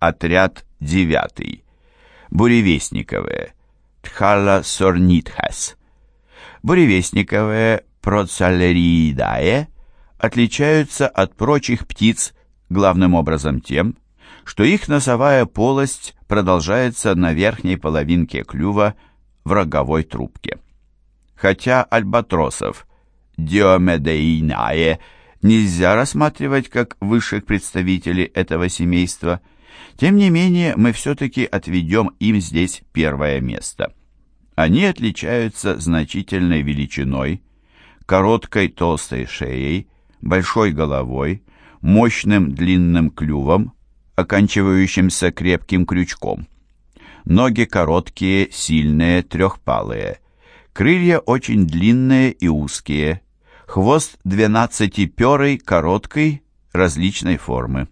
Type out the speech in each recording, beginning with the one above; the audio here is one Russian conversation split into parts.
отряд 9. Буревестниковые. Тхала сорнитхас. Буревестниковые процалериидае отличаются от прочих птиц главным образом тем, что их носовая полость продолжается на верхней половинке клюва в роговой трубке. Хотя альбатросов диомедеинае нельзя рассматривать как высших представителей этого семейства, тем не менее мы все-таки отведем им здесь первое место. Они отличаются значительной величиной, короткой толстой шеей, большой головой, мощным длинным клювом, оканчивающимся крепким крючком. Ноги короткие, сильные, трехпалые. Крылья очень длинные и узкие. Хвост двенадцатиперый, короткий, различной формы.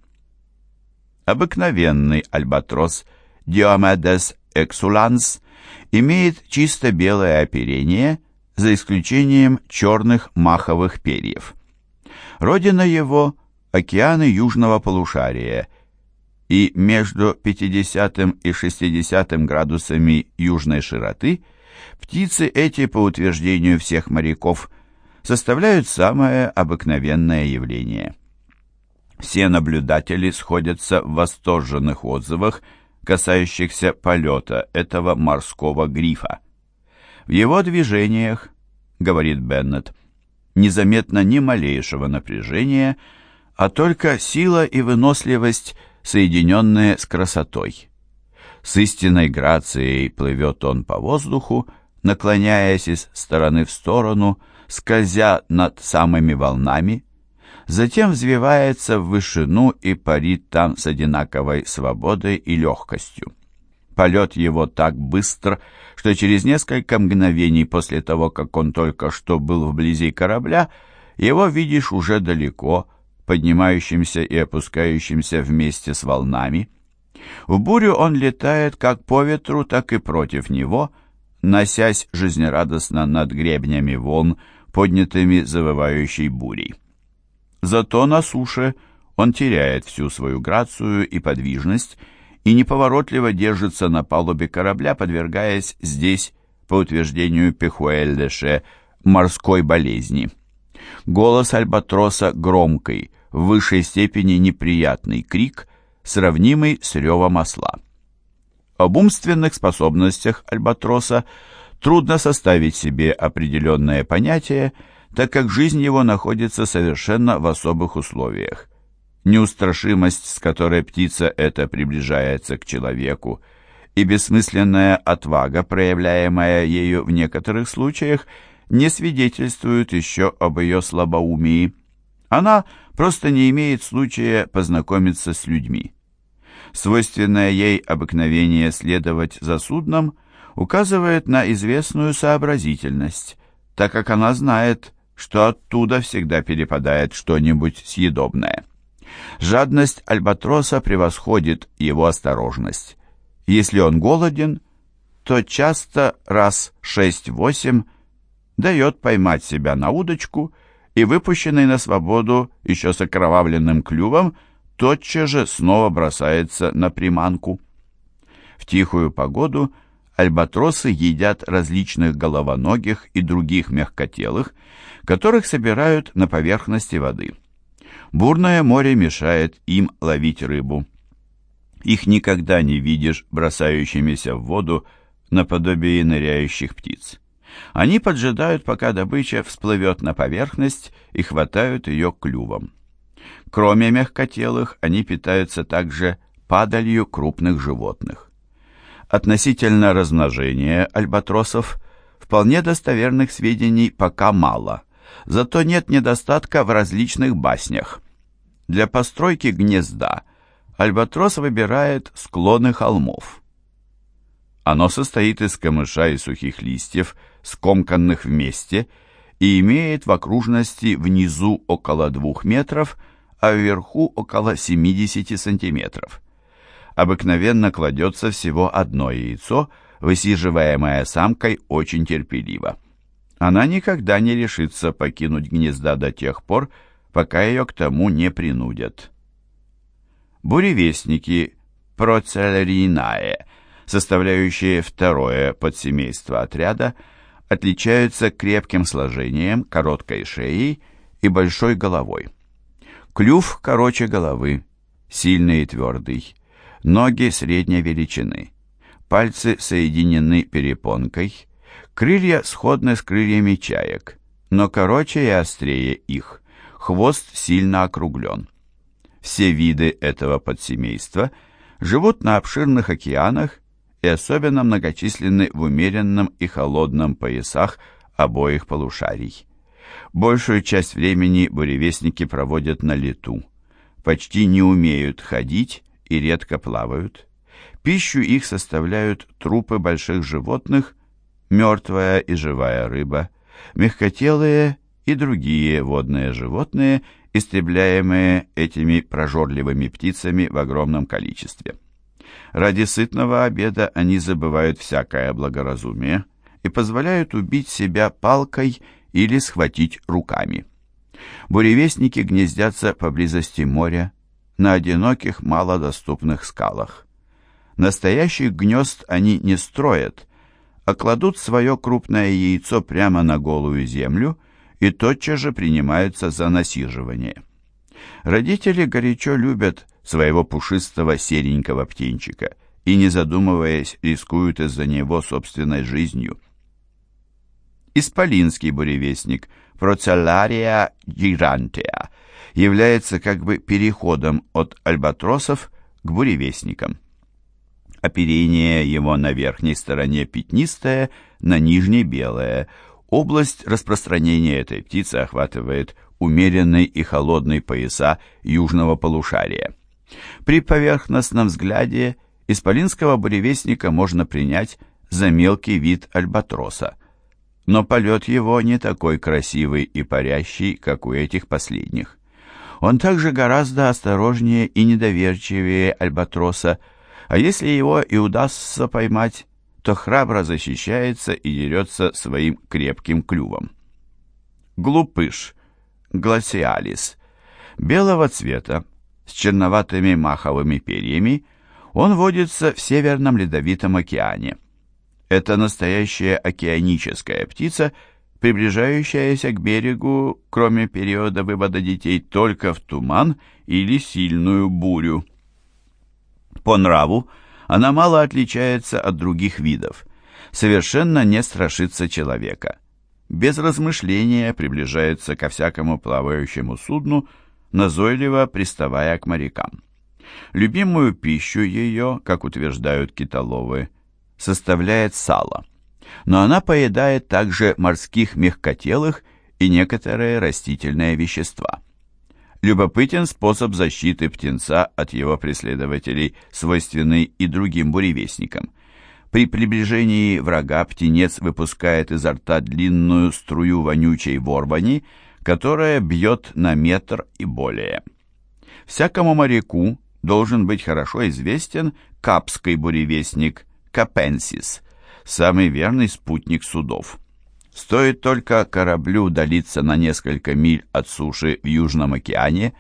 Обыкновенный альбатрос Diomedes exulans имеет чисто белое оперение, за исключением черных маховых перьев. Родина его – океаны южного полушария, и между 50 и 60 градусами южной широты птицы эти, по утверждению всех моряков, составляют самое обыкновенное явление. Все наблюдатели сходятся в восторженных отзывах, касающихся полета этого морского грифа. В его движениях, говорит Беннет, незаметно ни малейшего напряжения, а только сила и выносливость, соединенные с красотой. С истинной грацией плывет он по воздуху, наклоняясь из стороны в сторону, скользя над самыми волнами, затем взвивается в вышину и парит там с одинаковой свободой и легкостью. Полет его так быстр, что через несколько мгновений после того, как он только что был вблизи корабля, его видишь уже далеко, поднимающимся и опускающимся вместе с волнами. В бурю он летает как по ветру, так и против него, носясь жизнерадостно над гребнями волн, поднятыми завывающей бурей. Зато на суше он теряет всю свою грацию и подвижность и неповоротливо держится на палубе корабля, подвергаясь здесь, по утверждению Пехуэльдеше, морской болезни. Голос альбатроса громкий, в высшей степени неприятный крик, сравнимый с ревом осла. Об умственных способностях альбатроса трудно составить себе определенное понятие, так как жизнь его находится совершенно в особых условиях. Неустрашимость, с которой птица эта приближается к человеку, и бессмысленная отвага, проявляемая ею в некоторых случаях, не свидетельствуют еще об ее слабоумии. Она просто не имеет случая познакомиться с людьми. Свойственное ей обыкновение следовать за судном указывает на известную сообразительность, так как она знает, что оттуда всегда перепадает что-нибудь съедобное. Жадность альбатроса превосходит его осторожность. Если он голоден, то часто раз шесть-восемь дает поймать себя на удочку и, выпущенный на свободу еще с окровавленным клювом, тотчас же снова бросается на приманку. В тихую погоду альбатросы едят различных головоногих и других мягкотелых, которых собирают на поверхности воды. Бурное море мешает им ловить рыбу. Их никогда не видишь бросающимися в воду наподобие ныряющих птиц. Они поджидают, пока добыча всплывет на поверхность и хватают ее клювом. Кроме мягкотелых, они питаются также падалью крупных животных. Относительно размножения альбатросов вполне достоверных сведений пока мало – Зато нет недостатка в различных баснях. Для постройки гнезда альбатрос выбирает склоны холмов. Оно состоит из камыша и сухих листьев, скомканных вместе, и имеет в окружности внизу около двух метров, а вверху около 70 сантиметров. Обыкновенно кладется всего одно яйцо, высиживаемое самкой очень терпеливо она никогда не решится покинуть гнезда до тех пор, пока ее к тому не принудят. Буревестники Процелеринае, составляющие второе подсемейство отряда, отличаются крепким сложением, короткой шеей и большой головой. Клюв короче головы, сильный и твердый, ноги средней величины, пальцы соединены перепонкой, крылья сходны с крыльями чаек, но короче и острее их, хвост сильно округлен. Все виды этого подсемейства живут на обширных океанах и особенно многочисленны в умеренном и холодном поясах обоих полушарий. Большую часть времени буревестники проводят на лету, почти не умеют ходить и редко плавают. Пищу их составляют трупы больших животных, мертвая и живая рыба, мягкотелые и другие водные животные, истребляемые этими прожорливыми птицами в огромном количестве. Ради сытного обеда они забывают всякое благоразумие и позволяют убить себя палкой или схватить руками. Буревестники гнездятся поблизости моря, на одиноких малодоступных скалах. Настоящих гнезд они не строят, а кладут свое крупное яйцо прямо на голую землю и тотчас же принимаются за насиживание. Родители горячо любят своего пушистого серенького птенчика и, не задумываясь, рискуют из-за него собственной жизнью. Исполинский буревестник Процеллария гигантия является как бы переходом от альбатросов к буревестникам. Оперение его на верхней стороне пятнистое, на нижней белое. Область распространения этой птицы охватывает умеренный и холодный пояса южного полушария. При поверхностном взгляде исполинского буревестника можно принять за мелкий вид альбатроса, но полет его не такой красивый и парящий, как у этих последних. Он также гораздо осторожнее и недоверчивее альбатроса, а если его и удастся поймать, то храбро защищается и дерется своим крепким клювом. Глупыш, гласиалис, белого цвета, с черноватыми маховыми перьями, он водится в Северном Ледовитом океане. Это настоящая океаническая птица, приближающаяся к берегу, кроме периода вывода детей, только в туман или сильную бурю. По нраву она мало отличается от других видов, совершенно не страшится человека. Без размышления приближается ко всякому плавающему судну, назойливо приставая к морякам. Любимую пищу ее, как утверждают китоловы, составляет сало, но она поедает также морских мягкотелых и некоторые растительные вещества. Любопытен способ защиты птенца от его преследователей, свойственный и другим буревестникам. При приближении врага птенец выпускает изо рта длинную струю вонючей ворвани, которая бьет на метр и более. Всякому моряку должен быть хорошо известен капский буревестник Капенсис, самый верный спутник судов. Стоит только кораблю удалиться на несколько миль от суши в Южном океане,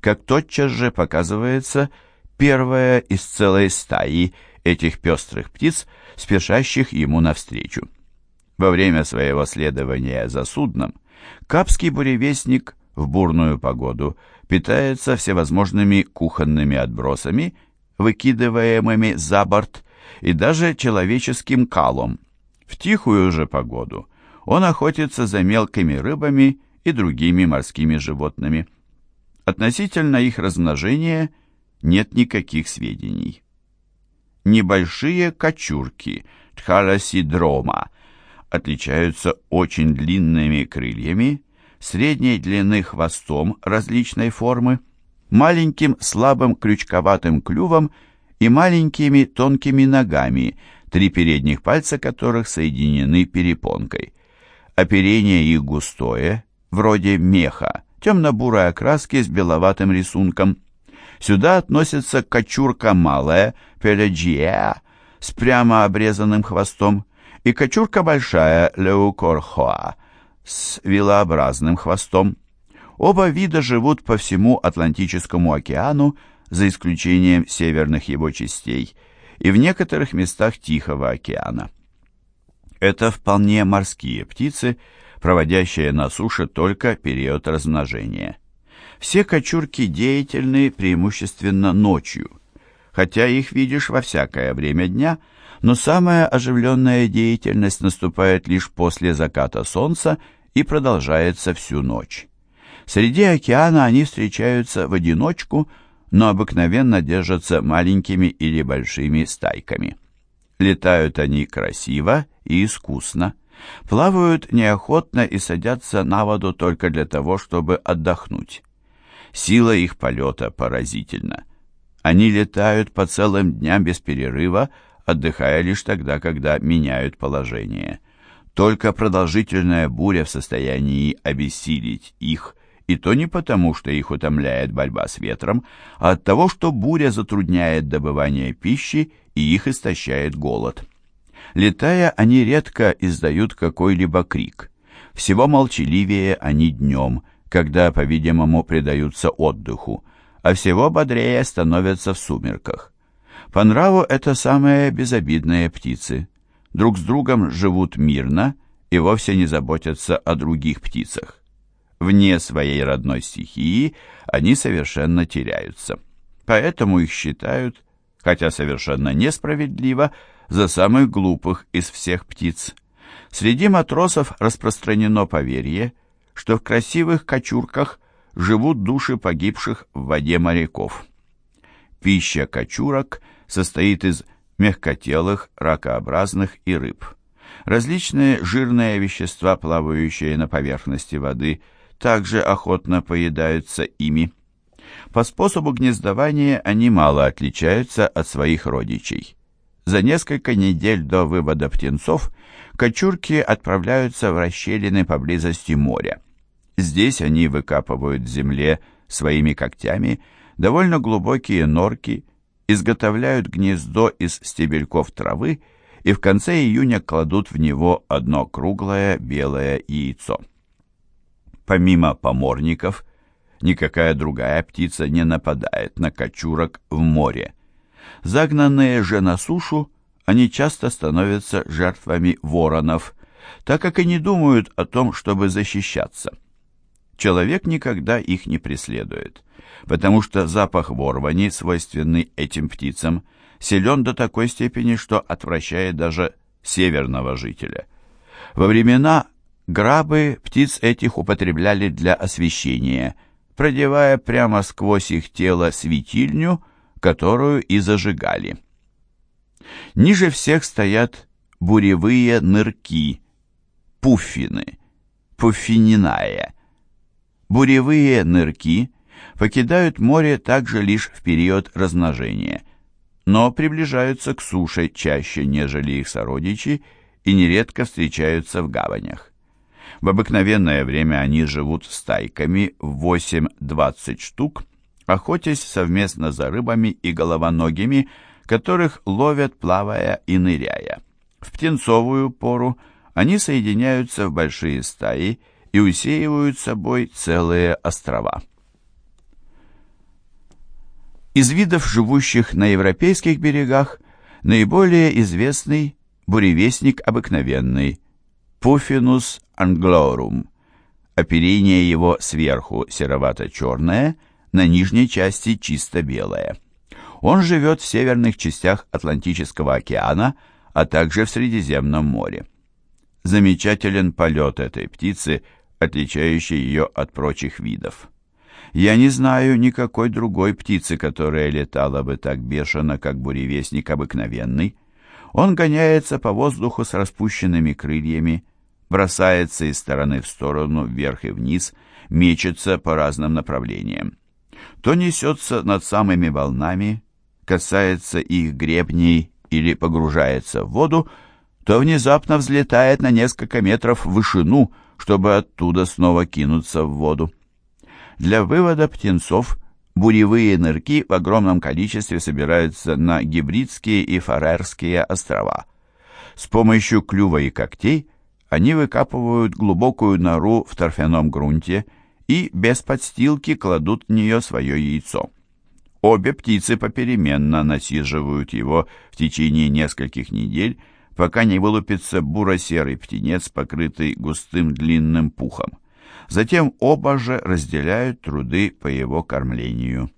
как тотчас же показывается первая из целой стаи этих пестрых птиц, спешащих ему навстречу. Во время своего следования за судном Капский буревестник в бурную погоду питается всевозможными кухонными отбросами, выкидываемыми за борт, и даже человеческим калом. В тихую же погоду он охотится за мелкими рыбами и другими морскими животными. Относительно их размножения нет никаких сведений. Небольшие кочурки тхалосидрома отличаются очень длинными крыльями, средней длины хвостом различной формы, маленьким слабым крючковатым клювом и маленькими тонкими ногами, три передних пальца которых соединены перепонкой. Оперение их густое, вроде меха, темно-бурой окраски с беловатым рисунком. Сюда относится кочурка малая, пелагия, с прямо обрезанным хвостом, и кочурка большая, леукорхоа, с вилообразным хвостом. Оба вида живут по всему Атлантическому океану, за исключением северных его частей, и в некоторых местах Тихого океана. Это вполне морские птицы, проводящие на суше только период размножения. Все кочурки деятельны преимущественно ночью, хотя их видишь во всякое время дня, но самая оживленная деятельность наступает лишь после заката солнца и продолжается всю ночь. Среди океана они встречаются в одиночку, но обыкновенно держатся маленькими или большими стайками. Летают они красиво и искусно, плавают неохотно и садятся на воду только для того, чтобы отдохнуть. Сила их полета поразительна. Они летают по целым дням без перерыва, отдыхая лишь тогда, когда меняют положение. Только продолжительная буря в состоянии обессилить их – и то не потому, что их утомляет борьба с ветром, а от того, что буря затрудняет добывание пищи и их истощает голод. Летая, они редко издают какой-либо крик. Всего молчаливее они днем, когда, по-видимому, предаются отдыху, а всего бодрее становятся в сумерках. По нраву это самые безобидные птицы. Друг с другом живут мирно и вовсе не заботятся о других птицах вне своей родной стихии, они совершенно теряются. Поэтому их считают, хотя совершенно несправедливо, за самых глупых из всех птиц. Среди матросов распространено поверье, что в красивых кочурках живут души погибших в воде моряков. Пища кочурок состоит из мягкотелых, ракообразных и рыб. Различные жирные вещества, плавающие на поверхности воды – также охотно поедаются ими. По способу гнездования они мало отличаются от своих родичей. За несколько недель до вывода птенцов кочурки отправляются в расщелины поблизости моря. Здесь они выкапывают в земле своими когтями довольно глубокие норки, изготовляют гнездо из стебельков травы и в конце июня кладут в него одно круглое белое яйцо. Помимо поморников, никакая другая птица не нападает на кочурок в море. Загнанные же на сушу, они часто становятся жертвами воронов, так как и не думают о том, чтобы защищаться. Человек никогда их не преследует, потому что запах ворвани, свойственный этим птицам, силен до такой степени, что отвращает даже северного жителя. Во времена Грабы птиц этих употребляли для освещения, продевая прямо сквозь их тело светильню, которую и зажигали. Ниже всех стоят буревые нырки, пуффины, пуффининая. Буревые нырки покидают море также лишь в период размножения, но приближаются к суше чаще, нежели их сородичи, и нередко встречаются в гаванях. В обыкновенное время они живут стайками в 8-20 штук, охотясь совместно за рыбами и головоногими, которых ловят, плавая и ныряя. В птенцовую пору они соединяются в большие стаи и усеивают собой целые острова. Из видов, живущих на европейских берегах, наиболее известный буревестник обыкновенный Пуфинус англорум. Оперение его сверху серовато-черное, на нижней части чисто белое. Он живет в северных частях Атлантического океана, а также в Средиземном море. Замечателен полет этой птицы, отличающий ее от прочих видов. Я не знаю никакой другой птицы, которая летала бы так бешено, как буревестник обыкновенный. Он гоняется по воздуху с распущенными крыльями, бросается из стороны в сторону, вверх и вниз, мечется по разным направлениям. То несется над самыми волнами, касается их гребней или погружается в воду, то внезапно взлетает на несколько метров в вышину, чтобы оттуда снова кинуться в воду. Для вывода птенцов буревые нырки в огромном количестве собираются на Гибридские и Фарерские острова. С помощью клюва и когтей они выкапывают глубокую нору в торфяном грунте и без подстилки кладут в нее свое яйцо. Обе птицы попеременно насиживают его в течение нескольких недель, пока не вылупится буро-серый птенец, покрытый густым длинным пухом. Затем оба же разделяют труды по его кормлению.